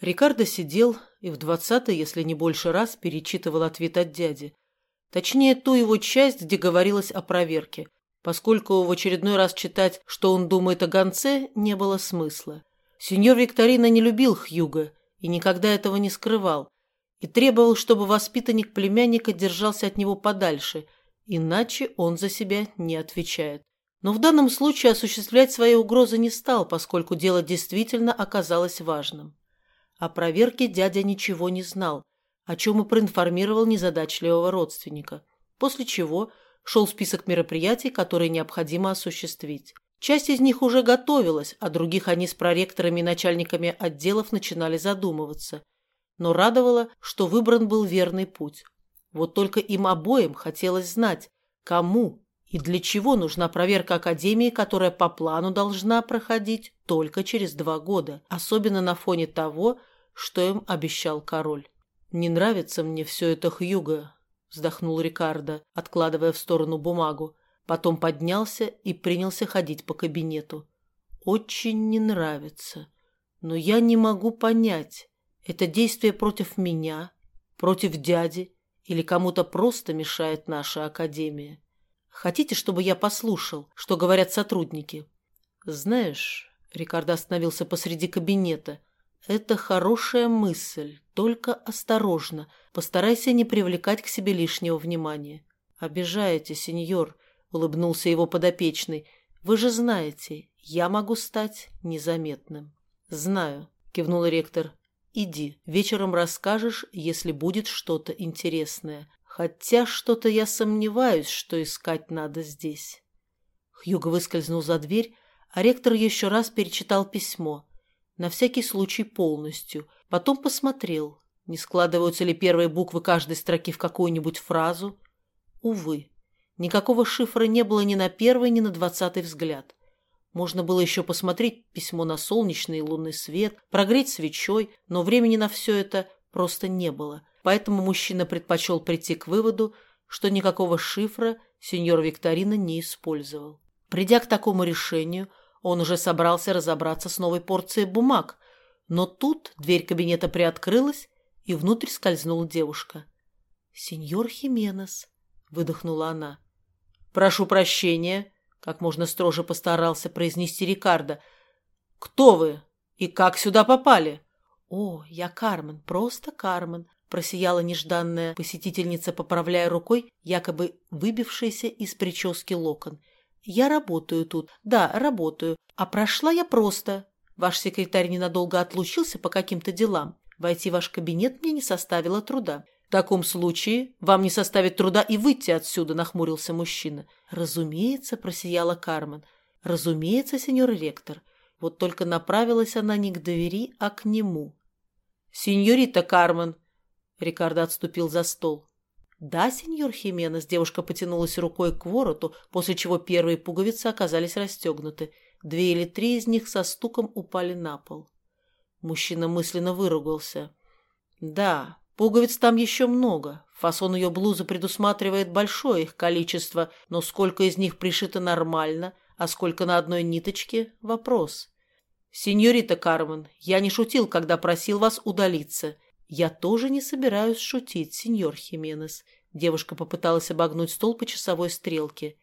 Рикардо сидел и в двадцатый, если не больше раз, перечитывал ответ от дяди. Точнее, ту его часть, где говорилось о проверке, поскольку в очередной раз читать, что он думает о гонце, не было смысла. Сеньор Викторина не любил Хьюга и никогда этого не скрывал, и требовал, чтобы воспитанник племянника держался от него подальше, иначе он за себя не отвечает. Но в данном случае осуществлять свои угрозы не стал, поскольку дело действительно оказалось важным. О проверке дядя ничего не знал, о чем и проинформировал незадачливого родственника, после чего шел список мероприятий, которые необходимо осуществить. Часть из них уже готовилась, а других они с проректорами и начальниками отделов начинали задумываться. Но радовало, что выбран был верный путь. Вот только им обоим хотелось знать, кому и для чего нужна проверка Академии, которая по плану должна проходить только через два года, особенно на фоне того, что им обещал король. «Не нравится мне все это, Хьюго», — вздохнул Рикардо, откладывая в сторону бумагу. Потом поднялся и принялся ходить по кабинету. «Очень не нравится. Но я не могу понять, это действие против меня, против дяди или кому-то просто мешает наша Академия?» Хотите, чтобы я послушал, что говорят сотрудники? Знаешь, Рикардо остановился посреди кабинета. Это хорошая мысль, только осторожно. Постарайся не привлекать к себе лишнего внимания. Обижаете, сеньор, улыбнулся его подопечный. Вы же знаете, я могу стать незаметным. Знаю, кивнул ректор. Иди, вечером расскажешь, если будет что-то интересное. Хотя что-то я сомневаюсь, что искать надо здесь. Хьюго выскользнул за дверь, а ректор еще раз перечитал письмо. На всякий случай полностью. Потом посмотрел, не складываются ли первые буквы каждой строки в какую-нибудь фразу. Увы, никакого шифра не было ни на первый, ни на двадцатый взгляд. Можно было еще посмотреть письмо на солнечный и лунный свет, прогреть свечой, но времени на все это просто не было поэтому мужчина предпочел прийти к выводу, что никакого шифра сеньор Викторина не использовал. Придя к такому решению, он уже собрался разобраться с новой порцией бумаг, но тут дверь кабинета приоткрылась, и внутрь скользнула девушка. «Сеньор Хименес», — выдохнула она. «Прошу прощения», — как можно строже постарался произнести Рикардо. «Кто вы и как сюда попали?» «О, я Кармен, просто Кармен», просияла нежданная посетительница, поправляя рукой якобы выбившийся из прически локон. «Я работаю тут. Да, работаю. А прошла я просто. Ваш секретарь ненадолго отлучился по каким-то делам. Войти в ваш кабинет мне не составило труда. В таком случае вам не составит труда и выйти отсюда», – нахмурился мужчина. «Разумеется», – просияла Кармен. «Разумеется, сеньор ректор. Вот только направилась она не к двери, а к нему». «Сеньорита Кармен», Рикардо отступил за стол. «Да, сеньор Хименес», девушка потянулась рукой к вороту, после чего первые пуговицы оказались расстегнуты. Две или три из них со стуком упали на пол. Мужчина мысленно выругался. «Да, пуговиц там еще много. Фасон ее блузы предусматривает большое их количество, но сколько из них пришито нормально, а сколько на одной ниточке – вопрос. Сеньорита Кармен, я не шутил, когда просил вас удалиться». «Я тоже не собираюсь шутить, сеньор Хименес». Девушка попыталась обогнуть стол по часовой стрелке.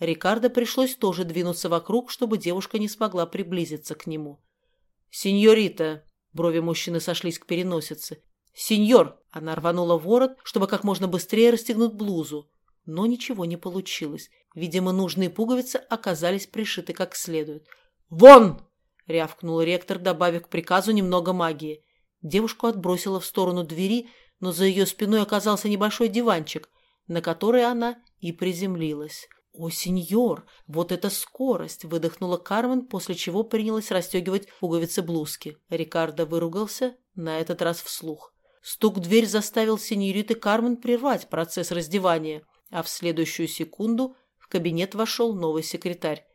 Рикардо пришлось тоже двинуться вокруг, чтобы девушка не смогла приблизиться к нему. «Сеньорита!» — брови мужчины сошлись к переносице. «Сеньор!» — она рванула ворот, чтобы как можно быстрее расстегнуть блузу. Но ничего не получилось. Видимо, нужные пуговицы оказались пришиты как следует. «Вон!» — рявкнул ректор, добавив к приказу немного магии. Девушку отбросила в сторону двери, но за ее спиной оказался небольшой диванчик, на который она и приземлилась. «О, сеньор, вот это скорость!» – выдохнула Кармен, после чего принялась расстегивать пуговицы блузки. Рикардо выругался, на этот раз вслух. Стук в дверь заставил сеньориты Кармен прервать процесс раздевания, а в следующую секунду в кабинет вошел новый секретарь.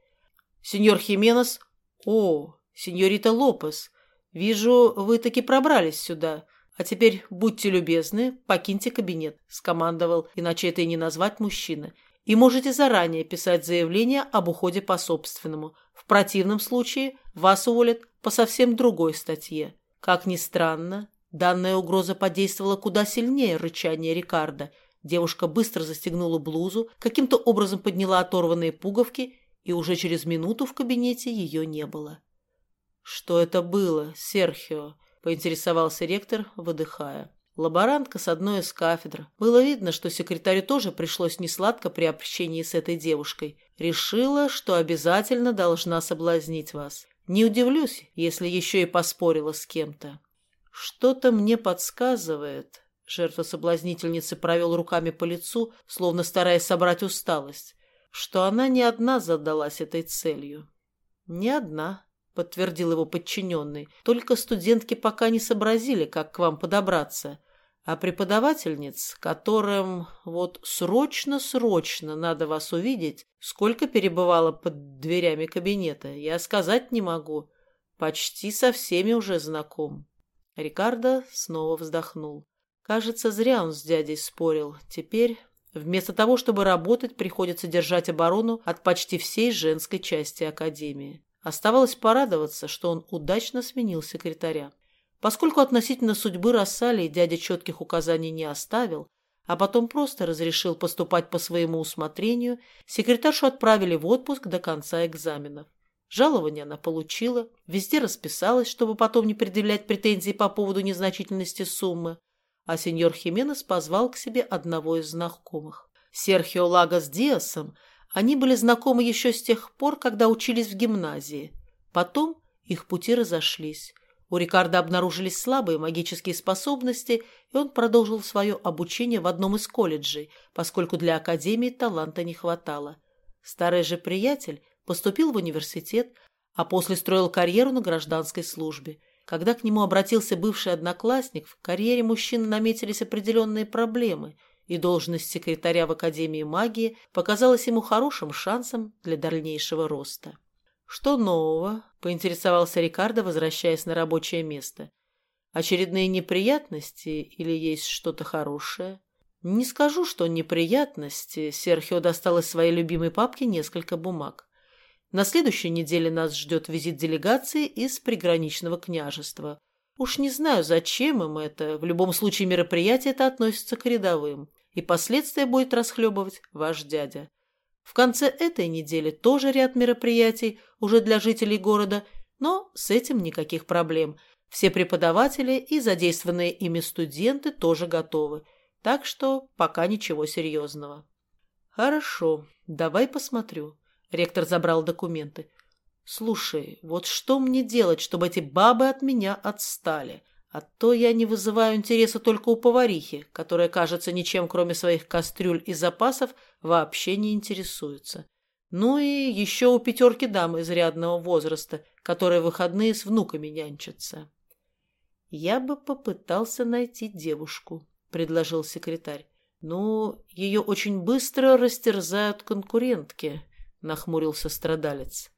«Сеньор Хименес? О, сеньорита Лопес!» «Вижу, вы таки пробрались сюда. А теперь будьте любезны, покиньте кабинет», – скомандовал, иначе это и не назвать мужчина. «И можете заранее писать заявление об уходе по собственному. В противном случае вас уволят по совсем другой статье». Как ни странно, данная угроза подействовала куда сильнее рычания Рикардо. Девушка быстро застегнула блузу, каким-то образом подняла оторванные пуговки, и уже через минуту в кабинете ее не было. «Что это было, Серхио?» – поинтересовался ректор, выдыхая. Лаборантка с одной из кафедр. Было видно, что секретарю тоже пришлось несладко при общении с этой девушкой. Решила, что обязательно должна соблазнить вас. Не удивлюсь, если еще и поспорила с кем-то. Что-то мне подсказывает. Жертва соблазнительницы провел руками по лицу, словно стараясь собрать усталость, что она не одна задалась этой целью. Не одна, — подтвердил его подчиненный. «Только студентки пока не сообразили, как к вам подобраться. А преподавательниц, которым вот срочно-срочно надо вас увидеть, сколько перебывало под дверями кабинета, я сказать не могу. Почти со всеми уже знаком». Рикардо снова вздохнул. Кажется, зря он с дядей спорил. Теперь Вместо того, чтобы работать, приходится держать оборону от почти всей женской части Академии. Оставалось порадоваться, что он удачно сменил секретаря. Поскольку относительно судьбы Рассалии дядя четких указаний не оставил, а потом просто разрешил поступать по своему усмотрению, секретаршу отправили в отпуск до конца экзаменов. Жалование она получила, везде расписалась, чтобы потом не предъявлять претензий по поводу незначительности суммы, а сеньор Хименес позвал к себе одного из знакомых. Серхио Лагос Диасом они были знакомы еще с тех пор, когда учились в гимназии. Потом их пути разошлись. У Рикардо обнаружились слабые магические способности, и он продолжил свое обучение в одном из колледжей, поскольку для академии таланта не хватало. Старый же приятель поступил в университет, а после строил карьеру на гражданской службе. Когда к нему обратился бывший одноклассник, в карьере мужчины наметились определенные проблемы – и должность секретаря в Академии магии показалась ему хорошим шансом для дальнейшего роста. «Что нового?» – поинтересовался Рикардо, возвращаясь на рабочее место. «Очередные неприятности или есть что-то хорошее?» «Не скажу, что неприятности». Серхио достал из своей любимой папки несколько бумаг. «На следующей неделе нас ждет визит делегации из приграничного княжества. Уж не знаю, зачем им это. В любом случае мероприятие это относится к рядовым и последствия будет расхлебывать ваш дядя. В конце этой недели тоже ряд мероприятий уже для жителей города, но с этим никаких проблем. Все преподаватели и задействованные ими студенты тоже готовы, так что пока ничего серьезного. Хорошо, давай посмотрю. Ректор забрал документы. Слушай, вот что мне делать, чтобы эти бабы от меня отстали? А то я не вызываю интереса только у поварихи, которая, кажется, ничем, кроме своих кастрюль и запасов, вообще не интересуется. Ну и еще у пятерки дам изрядного возраста, которые выходные с внуками нянчатся. «Я бы попытался найти девушку», — предложил секретарь. «Ну, ее очень быстро растерзают конкурентки», — нахмурился страдалец.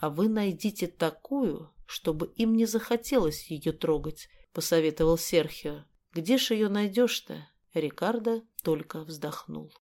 «А вы найдите такую, чтобы им не захотелось ее трогать, — посоветовал Серхио. «Где ж ее найдешь-то?» Рикардо только вздохнул.